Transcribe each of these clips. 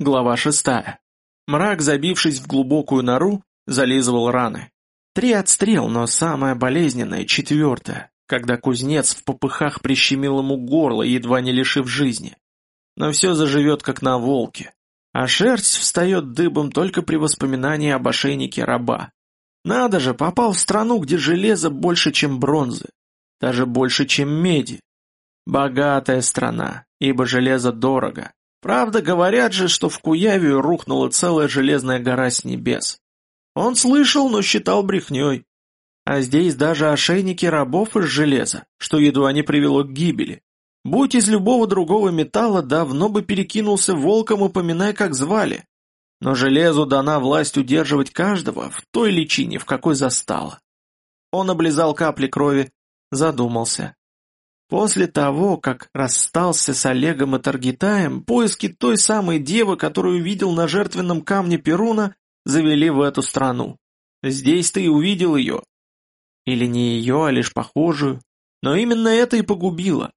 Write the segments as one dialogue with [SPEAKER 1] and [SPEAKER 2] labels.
[SPEAKER 1] Глава шестая. Мрак, забившись в глубокую нору, зализывал раны. Три отстрел, но самое болезненное — четвертое, когда кузнец в попыхах прищемил ему горло, едва не лишив жизни. Но все заживет, как на волке. А шерсть встает дыбом только при воспоминании об ошейнике раба. Надо же, попал в страну, где железо больше, чем бронзы. Даже больше, чем меди. Богатая страна, ибо железо дорого. Правда, говорят же, что в Куявию рухнула целая железная гора с небес. Он слышал, но считал брехней. А здесь даже ошейники рабов из железа, что едва не привело к гибели. Будь из любого другого металла, давно бы перекинулся волком, упоминая, как звали. Но железу дана власть удерживать каждого в той личине, в какой застала. Он облизал капли крови, задумался. После того, как расстался с Олегом и Таргитаем, поиски той самой девы, которую видел на жертвенном камне Перуна, завели в эту страну. Здесь ты и увидел ее. Или не ее, а лишь похожую. Но именно это и погубило.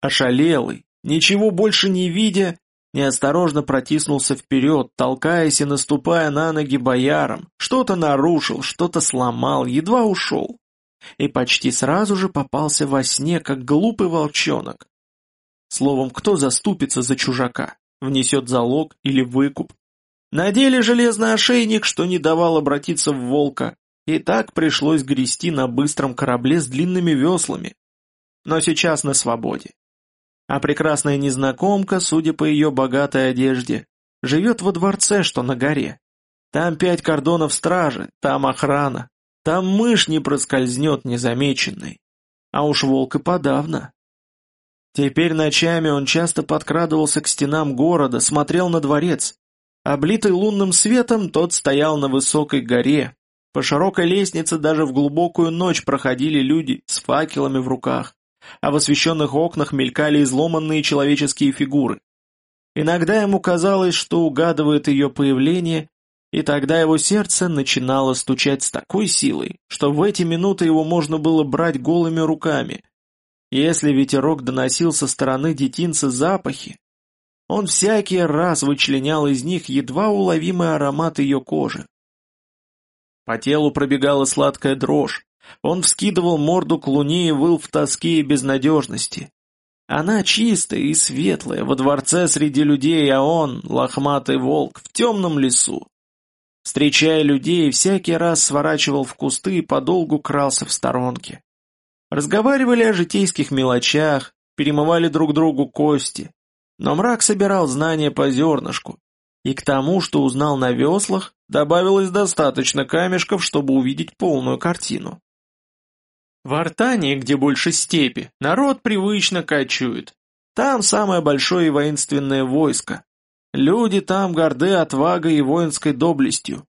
[SPEAKER 1] Ошалелый, ничего больше не видя, неосторожно протиснулся вперед, толкаясь и наступая на ноги боярам, что-то нарушил, что-то сломал, едва ушел и почти сразу же попался во сне, как глупый волчонок. Словом, кто заступится за чужака, внесет залог или выкуп? Надели железный ошейник, что не давал обратиться в волка, и так пришлось грести на быстром корабле с длинными веслами. Но сейчас на свободе. А прекрасная незнакомка, судя по ее богатой одежде, живет во дворце, что на горе. Там пять кордонов стражи, там охрана, там мышь не проскользнет незамеченной. А уж волк и подавно. Теперь ночами он часто подкрадывался к стенам города, смотрел на дворец. Облитый лунным светом, тот стоял на высокой горе. По широкой лестнице даже в глубокую ночь проходили люди с факелами в руках, а в освещенных окнах мелькали изломанные человеческие фигуры. Иногда ему казалось, что угадывает ее появление и тогда его сердце начинало стучать с такой силой, что в эти минуты его можно было брать голыми руками. Если ветерок доносил со стороны детинца запахи, он всякий раз вычленял из них едва уловимый аромат ее кожи. По телу пробегала сладкая дрожь, он вскидывал морду к луне и выл в тоске и безнадежности. Она чистая и светлая, во дворце среди людей, а он, лохматый волк, в темном лесу. Встречая людей, всякий раз сворачивал в кусты и подолгу крался в сторонке. Разговаривали о житейских мелочах, перемывали друг другу кости. Но мрак собирал знания по зернышку, и к тому, что узнал на веслах, добавилось достаточно камешков, чтобы увидеть полную картину. В Артании, где больше степи, народ привычно кочует. Там самое большое и воинственное войско, Люди там горды отвагой и воинской доблестью.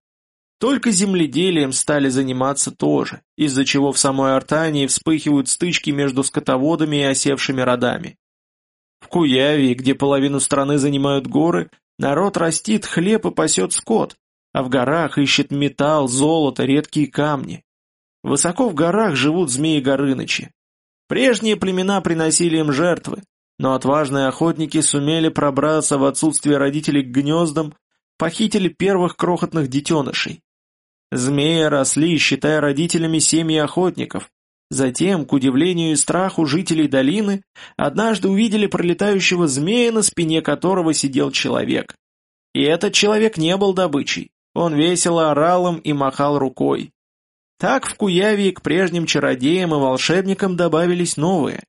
[SPEAKER 1] Только земледелием стали заниматься тоже, из-за чего в самой Артании вспыхивают стычки между скотоводами и осевшими родами. В Куявии, где половину страны занимают горы, народ растит хлеб и пасет скот, а в горах ищет металл, золото, редкие камни. Высоко в горах живут змеи Горынычи. Прежние племена приносили им жертвы, но отважные охотники сумели пробраться в отсутствие родителей к гнездам, похитили первых крохотных детенышей. Змеи росли, считая родителями семьи охотников. Затем, к удивлению и страху жителей долины, однажды увидели пролетающего змея, на спине которого сидел человек. И этот человек не был добычей. Он весело орал им и махал рукой. Так в Куявии к прежним чародеям и волшебникам добавились новые.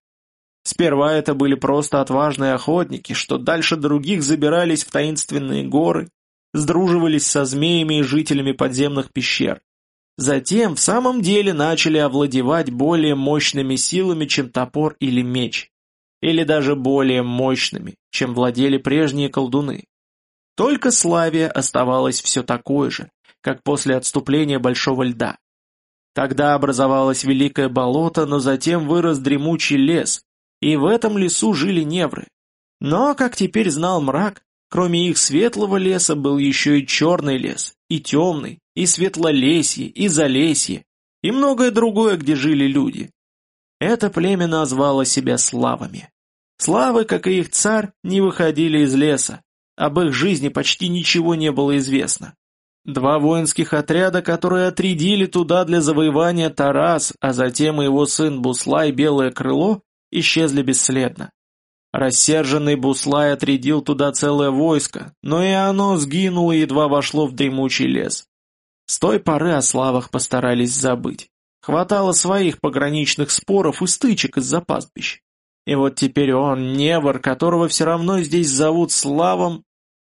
[SPEAKER 1] Сперва это были просто отважные охотники, что дальше других забирались в таинственные горы, сдруживались со змеями и жителями подземных пещер. Затем в самом деле начали овладевать более мощными силами, чем топор или меч. Или даже более мощными, чем владели прежние колдуны. Только Славия оставалась все такой же, как после отступления Большого Льда. Тогда образовалось великое болото, но затем вырос дремучий лес, и в этом лесу жили невры. Но, как теперь знал мрак, кроме их светлого леса был еще и черный лес, и темный, и светлолесье, и залесье, и многое другое, где жили люди. Это племя назвало себя славами. Славы, как и их царь, не выходили из леса. об их жизни почти ничего не было известно. Два воинских отряда, которые отрядили туда для завоевания Тарас, а затем и его сын Буслай Белое Крыло, исчезли бесследно. Рассерженный Буслай отрядил туда целое войско, но и оно сгинуло и едва вошло в дремучий лес. С той поры о славах постарались забыть. Хватало своих пограничных споров и стычек из-за пастбищ. И вот теперь он, невор, которого все равно здесь зовут Славом,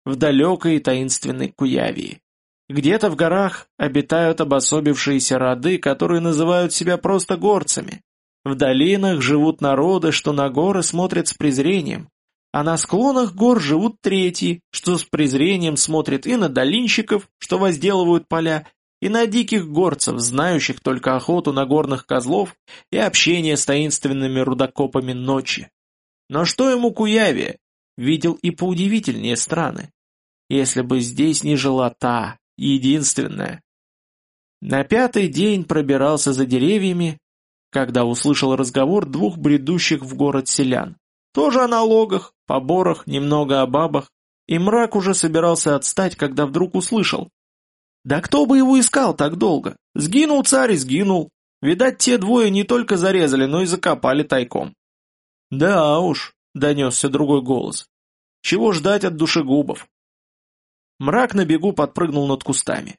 [SPEAKER 1] в далекой и таинственной Куявии. Где-то в горах обитают обособившиеся роды, которые называют себя просто горцами. В долинах живут народы, что на горы смотрят с презрением, а на склонах гор живут третьи, что с презрением смотрят и на долинщиков, что возделывают поля, и на диких горцев, знающих только охоту на горных козлов и общение с таинственными рудокопами ночи. Но что ему Куявия? Видел и поудивительнее страны. Если бы здесь не жила та, единственная. На пятый день пробирался за деревьями, когда услышал разговор двух бредущих в город селян. Тоже о налогах, поборах, немного о бабах. И мрак уже собирался отстать, когда вдруг услышал. Да кто бы его искал так долго? Сгинул царь и сгинул. Видать, те двое не только зарезали, но и закопали тайком. Да уж, донесся другой голос. Чего ждать от душегубов? Мрак на бегу подпрыгнул над кустами.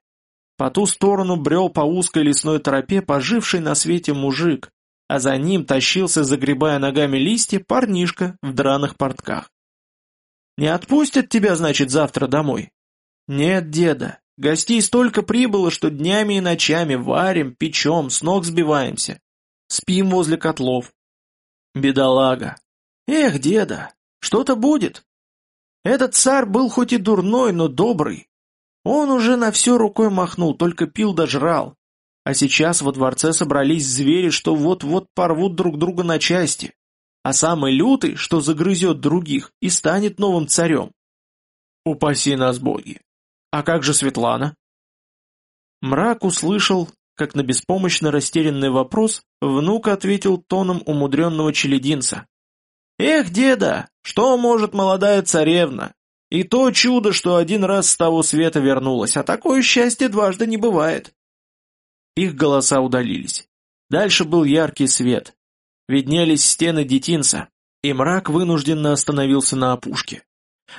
[SPEAKER 1] По ту сторону брел по узкой лесной тропе поживший на свете мужик, а за ним тащился, загребая ногами листья, парнишка в драных портках. «Не отпустят тебя, значит, завтра домой?» «Нет, деда, гостей столько прибыло, что днями и ночами варим, печем, с ног сбиваемся. Спим возле котлов». «Бедолага!» «Эх, деда, что-то будет!» Этот царь был хоть и дурной, но добрый. Он уже на все рукой махнул, только пил да жрал. А сейчас во дворце собрались звери, что вот-вот порвут друг друга на части. А самый лютый, что загрызет других, и станет новым царем. Упаси нас, боги! А как же Светлана? Мрак услышал, как на беспомощно растерянный вопрос внук ответил тоном умудренного челединца. «Эх, деда, что может молодая царевна? И то чудо, что один раз с того света вернулась, а такое счастье дважды не бывает». Их голоса удалились. Дальше был яркий свет. Виднелись стены детинца, и мрак вынужденно остановился на опушке.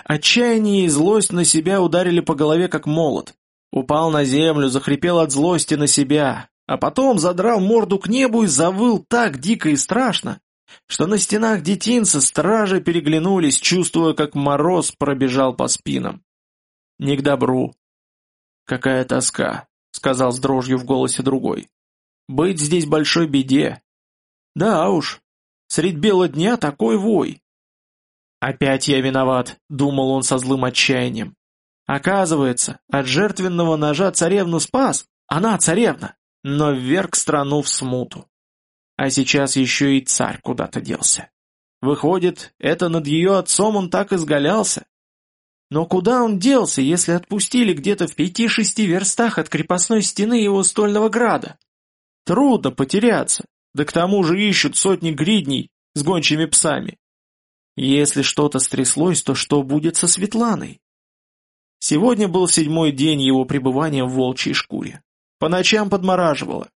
[SPEAKER 1] Отчаяние и злость на себя ударили по голове как молот. Упал на землю, захрипел от злости на себя, а потом задрал морду к небу и завыл так дико и страшно, что на стенах детинца стражи переглянулись, чувствуя, как мороз пробежал по спинам. Не к добру. Какая тоска, сказал с дрожью в голосе другой. «Быть здесь большой беде». «Да уж, средь бела дня такой вой». «Опять я виноват», — думал он со злым отчаянием. «Оказывается, от жертвенного ножа царевну спас, она царевна, но вверг страну в смуту. А сейчас еще и царь куда-то делся. Выходит, это над ее отцом он так изгалялся, но куда он делся, если отпустили где-то в пяти-шести верстах от крепостной стены его стольного града? Трудно потеряться, да к тому же ищут сотни гридней с гончими псами. Если что-то стряслось, то что будет со Светланой? Сегодня был седьмой день его пребывания в волчьей шкуре. По ночам подмораживало.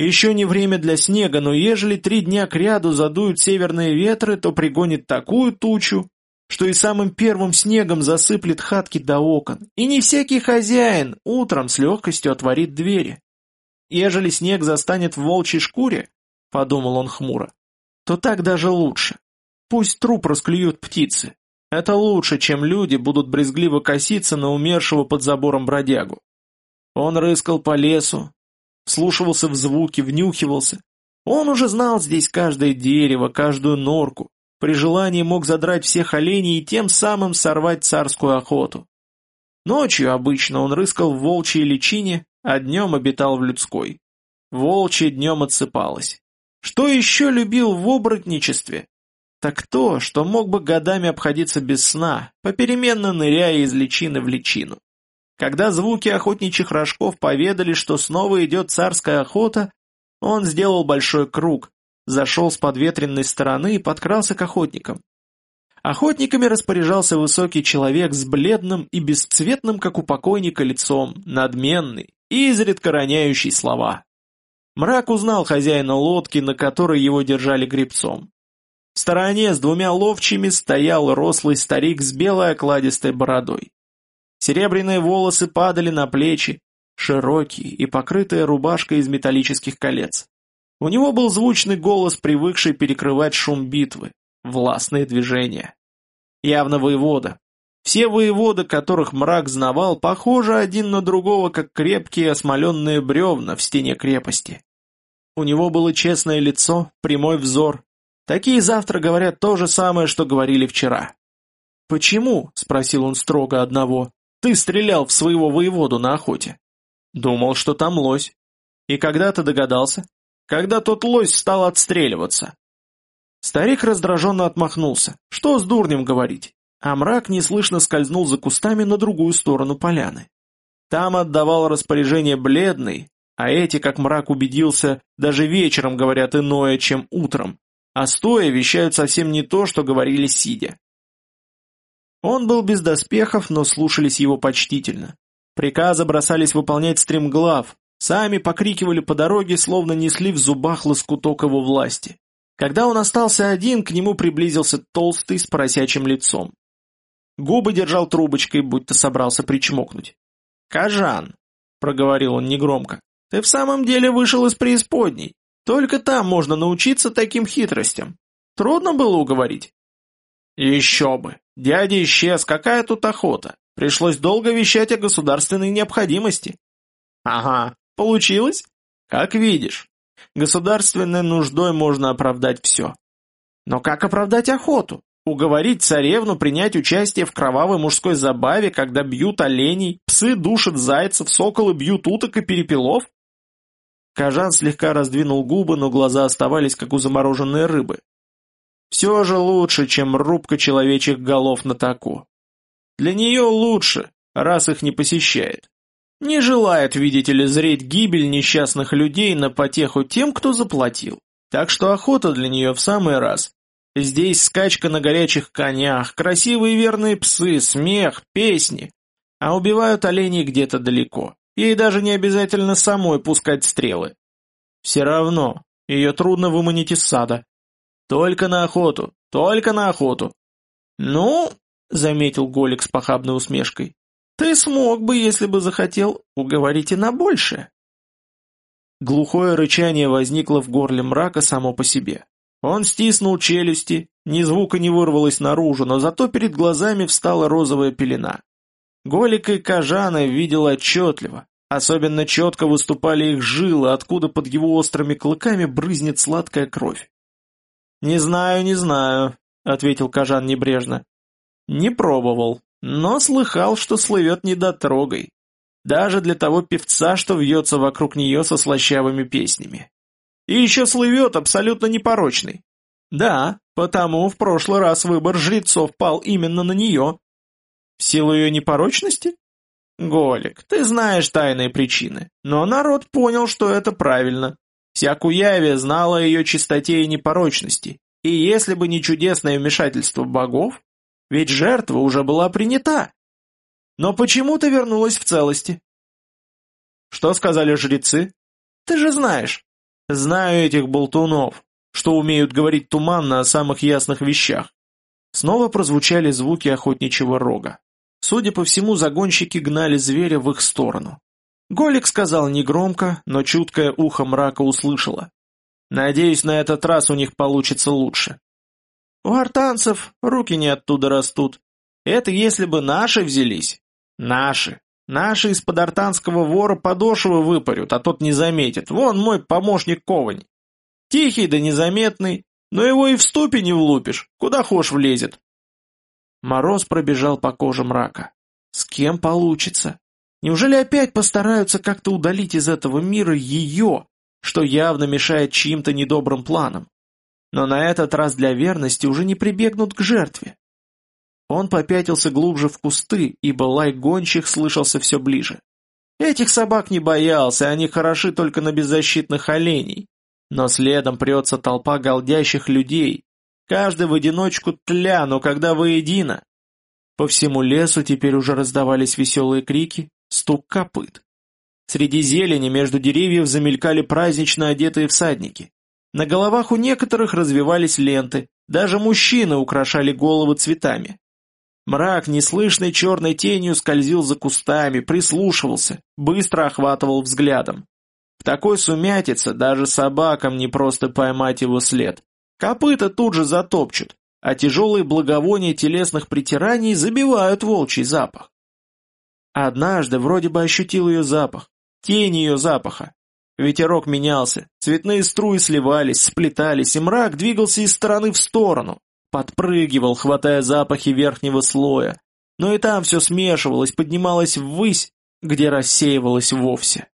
[SPEAKER 1] Еще не время для снега, но ежели три дня кряду задуют северные ветры, то пригонит такую тучу, что и самым первым снегом засыплет хатки до окон, и не всякий хозяин утром с легкостью отворит двери. Ежели снег застанет в волчьей шкуре, — подумал он хмуро, — то так даже лучше. Пусть труп расклюют птицы. Это лучше, чем люди будут брезгливо коситься на умершего под забором бродягу. Он рыскал по лесу, слушался в звуки, внюхивался. Он уже знал здесь каждое дерево, каждую норку, при желании мог задрать всех оленей и тем самым сорвать царскую охоту. Ночью обычно он рыскал в волчьей личине, а днем обитал в людской. Волчье днем отсыпалось. Что еще любил в оборотничестве? Так то, что мог бы годами обходиться без сна, попеременно ныряя из личины в личину. Когда звуки охотничьих рожков поведали, что снова идет царская охота, он сделал большой круг, зашел с подветренной стороны и подкрался к охотникам. Охотниками распоряжался высокий человек с бледным и бесцветным, как у покойника, лицом, надменный и изредка роняющий слова. Мрак узнал хозяина лодки, на которой его держали гребцом. В стороне с двумя ловчими стоял рослый старик с белой окладистой бородой. Серебряные волосы падали на плечи, широкие и покрытая рубашка из металлических колец. У него был звучный голос, привыкший перекрывать шум битвы, властные движения. Явно воевода. Все воеводы, которых мрак знавал, похожи один на другого, как крепкие осмоленные бревна в стене крепости. У него было честное лицо, прямой взор. Такие завтра говорят то же самое, что говорили вчера. «Почему?» — спросил он строго одного. «Ты стрелял в своего воеводу на охоте». «Думал, что там лось». «И когда ты догадался?» «Когда тот лось стал отстреливаться». Старик раздраженно отмахнулся. Что с дурнем говорить? А мрак неслышно скользнул за кустами на другую сторону поляны. Там отдавал распоряжение бледный, а эти, как мрак убедился, даже вечером говорят иное, чем утром, а стоя вещают совсем не то, что говорили сидя. Он был без доспехов, но слушались его почтительно. Приказы бросались выполнять стремглав, сами покрикивали по дороге, словно несли в зубах лоскуток его власти. Когда он остался один, к нему приблизился толстый с поросячьим лицом. Губы держал трубочкой, будто собрался причмокнуть. «Кажан», — проговорил он негромко, — «ты в самом деле вышел из преисподней. Только там можно научиться таким хитростям. Трудно было уговорить?» «Еще бы! Дядя исчез, какая тут охота? Пришлось долго вещать о государственной необходимости». «Ага, получилось? Как видишь. Государственной нуждой можно оправдать все. Но как оправдать охоту? Уговорить царевну принять участие в кровавой мужской забаве, когда бьют оленей, псы душат зайцев, соколы бьют уток и перепелов? Кажан слегка раздвинул губы, но глаза оставались, как у замороженной рыбы. Все же лучше, чем рубка человечьих голов на таку. Для нее лучше, раз их не посещает. Не желает, видите ли, зреть гибель несчастных людей на потеху тем, кто заплатил. Так что охота для нее в самый раз. Здесь скачка на горячих конях, красивые верные псы, смех, песни. А убивают оленей где-то далеко. Ей даже не обязательно самой пускать стрелы. Все равно, ее трудно выманить из сада. Только на охоту, только на охоту. Ну, заметил Голик с похабной усмешкой, ты смог бы, если бы захотел, уговорить и на большее. Глухое рычание возникло в горле мрака само по себе. Он стиснул челюсти, ни звука не вырвалось наружу, но зато перед глазами встала розовая пелена. Голик и Кажана видел отчетливо. Особенно четко выступали их жилы, откуда под его острыми клыками брызнет сладкая кровь. «Не знаю, не знаю», — ответил Кажан небрежно. «Не пробовал. Но слыхал, что слывет недотрогой. Даже для того певца, что вьется вокруг нее со слащавыми песнями. И еще слывет абсолютно непорочный. Да, потому в прошлый раз выбор жрецов пал именно на нее. В силу ее непорочности? Голик, ты знаешь тайные причины, но народ понял, что это правильно. Вся Куявия знала о ее чистоте и непорочности, и если бы не чудесное вмешательство богов, ведь жертва уже была принята. Но почему-то вернулась в целости. Что сказали жрецы? Ты же знаешь. Знаю этих болтунов, что умеют говорить туманно о самых ясных вещах. Снова прозвучали звуки охотничьего рога. Судя по всему, загонщики гнали зверя в их сторону. Голик сказал негромко, но чуткое ухо мрака услышало. «Надеюсь, на этот раз у них получится лучше». У артанцев руки не оттуда растут. Это если бы наши взялись. Наши. Наши из-под артанского вора подошвы выпарют, а тот не заметит. Вон мой помощник Ковань. Тихий да незаметный, но его и в ступе не влупишь, куда хошь влезет. Мороз пробежал по коже мрака. С кем получится? Неужели опять постараются как-то удалить из этого мира ее, что явно мешает чьим-то недобрым планам? но на этот раз для верности уже не прибегнут к жертве. Он попятился глубже в кусты, ибо лай гончих слышался все ближе. Этих собак не боялся, они хороши только на беззащитных оленей. Но следом прется толпа голдящих людей. Каждый в одиночку тля, но когда воедино... По всему лесу теперь уже раздавались веселые крики, стук копыт. Среди зелени между деревьев замелькали празднично одетые всадники. На головах у некоторых развивались ленты, даже мужчины украшали головы цветами. Мрак неслышной черной тенью скользил за кустами, прислушивался, быстро охватывал взглядом. В такой сумятице даже собакам не просто поймать его след. Копыта тут же затопчут, а тяжелые благовония телесных притираний забивают волчий запах. Однажды вроде бы ощутил ее запах, тень ее запаха. Ветерок менялся, цветные струи сливались, сплетались, и мрак двигался из стороны в сторону, подпрыгивал, хватая запахи верхнего слоя. Но и там все смешивалось, поднималось ввысь, где рассеивалось вовсе.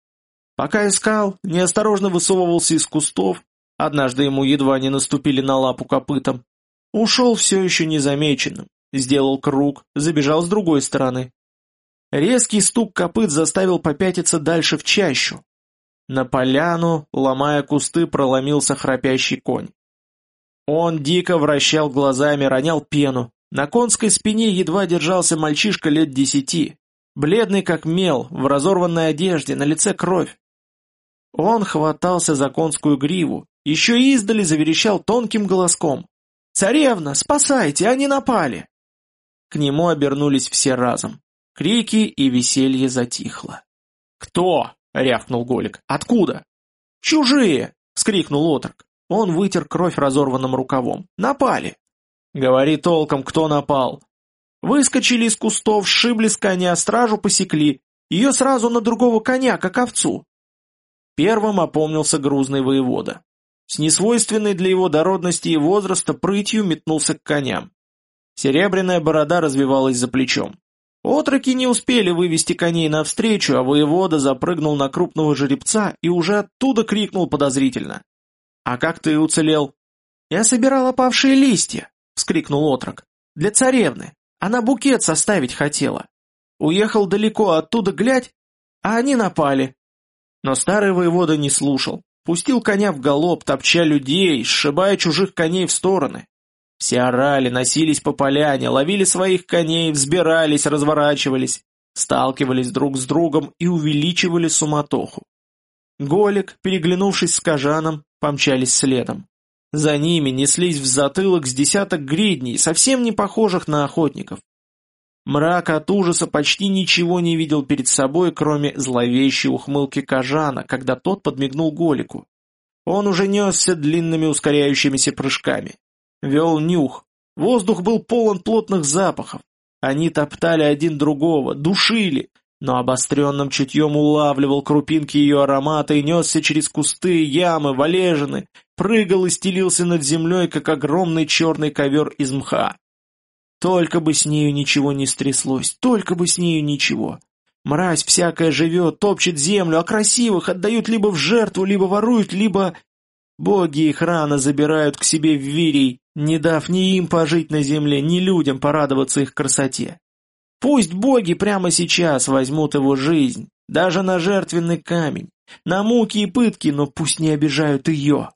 [SPEAKER 1] Пока искал, неосторожно высовывался из кустов, однажды ему едва не наступили на лапу копытом. Ушел все еще незамеченным, сделал круг, забежал с другой стороны. Резкий стук копыт заставил попятиться дальше в чащу. На поляну, ломая кусты, проломился храпящий конь. Он дико вращал глазами, ронял пену. На конской спине едва держался мальчишка лет десяти, бледный как мел, в разорванной одежде, на лице кровь. Он хватался за конскую гриву, еще издали заверещал тонким голоском. «Царевна, спасайте, они напали!» К нему обернулись все разом. Крики и веселье затихло. «Кто?» — рявкнул Голик. «Откуда?» «Чужие!» — вскрикнул отрок. Он вытер кровь разорванным рукавом. «Напали!» «Говори толком, кто напал!» Выскочили из кустов, сшибли с коня, стражу посекли. Ее сразу на другого коня, как овцу. Первым опомнился грузный воевода. С несвойственной для его дородности и возраста прытью метнулся к коням. Серебряная борода развивалась за плечом. Отроки не успели вывести коней навстречу, а воевода запрыгнул на крупного жеребца и уже оттуда крикнул подозрительно. «А как ты уцелел?» «Я собирал опавшие листья», — вскрикнул отрок. «Для царевны. Она букет составить хотела. Уехал далеко, оттуда глядь, а они напали. Но старый воевода не слушал. Пустил коня в галоп, топча людей, сшибая чужих коней в стороны. Все орали, носились по поляне, ловили своих коней, взбирались, разворачивались, сталкивались друг с другом и увеличивали суматоху. Голик, переглянувшись с Кажаном, помчались следом. За ними неслись в затылок с десяток гридней, совсем не похожих на охотников. Мрак от ужаса почти ничего не видел перед собой, кроме зловещей ухмылки Кажана, когда тот подмигнул Голику. Он уже несся длинными ускоряющимися прыжками. Вел нюх. Воздух был полон плотных запахов. Они топтали один другого, душили, но обостренным чутьем улавливал крупинки ее аромата и несся через кусты, ямы, валежины, прыгал и стелился над землей, как огромный черный ковер из мха. Только бы с нею ничего не стряслось, только бы с нею ничего. Мразь всякая живет, топчет землю, а красивых отдают либо в жертву, либо воруют, либо... Боги их рано забирают к себе в вирий, не дав ни им пожить на земле, ни людям порадоваться их красоте. Пусть боги прямо сейчас возьмут его жизнь, даже на жертвенный камень, на муки и пытки, но пусть не обижают ее.